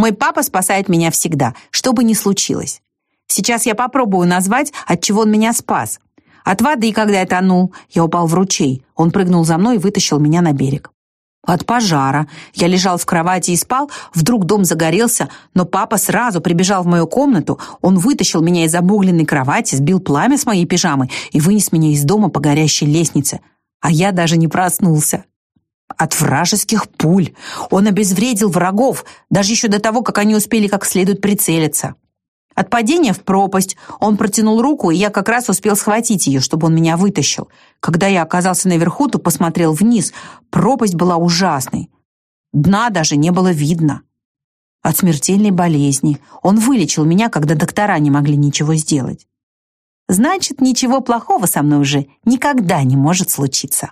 Мой папа спасает меня всегда, что бы ни случилось. Сейчас я попробую назвать, от чего он меня спас. От воды, когда я тонул, я упал в ручей. Он прыгнул за мной и вытащил меня на берег. От пожара. Я лежал в кровати и спал, вдруг дом загорелся, но папа сразу прибежал в мою комнату, он вытащил меня из обугленной кровати, сбил пламя с моей пижамы и вынес меня из дома по горящей лестнице. А я даже не проснулся. От вражеских пуль. Он обезвредил врагов, даже еще до того, как они успели как следует прицелиться. От падения в пропасть он протянул руку, и я как раз успел схватить ее, чтобы он меня вытащил. Когда я оказался наверху, то посмотрел вниз. Пропасть была ужасной. Дна даже не было видно. От смертельной болезни. Он вылечил меня, когда доктора не могли ничего сделать. Значит, ничего плохого со мной уже никогда не может случиться.